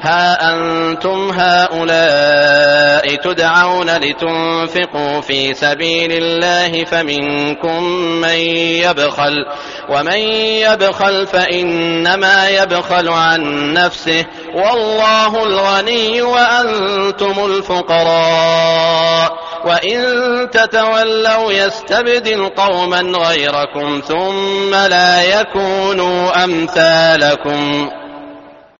ها أنتم هؤلاء تدعون لتنفقوا في سبيل الله فمنكم من يبخل ومن يبخل فإنما يبخل عن نفسه والله الغني وأنتم الفقراء. وإن تتولوا يستبدل قوما غيركم ثم لا يكونوا أمثالكم.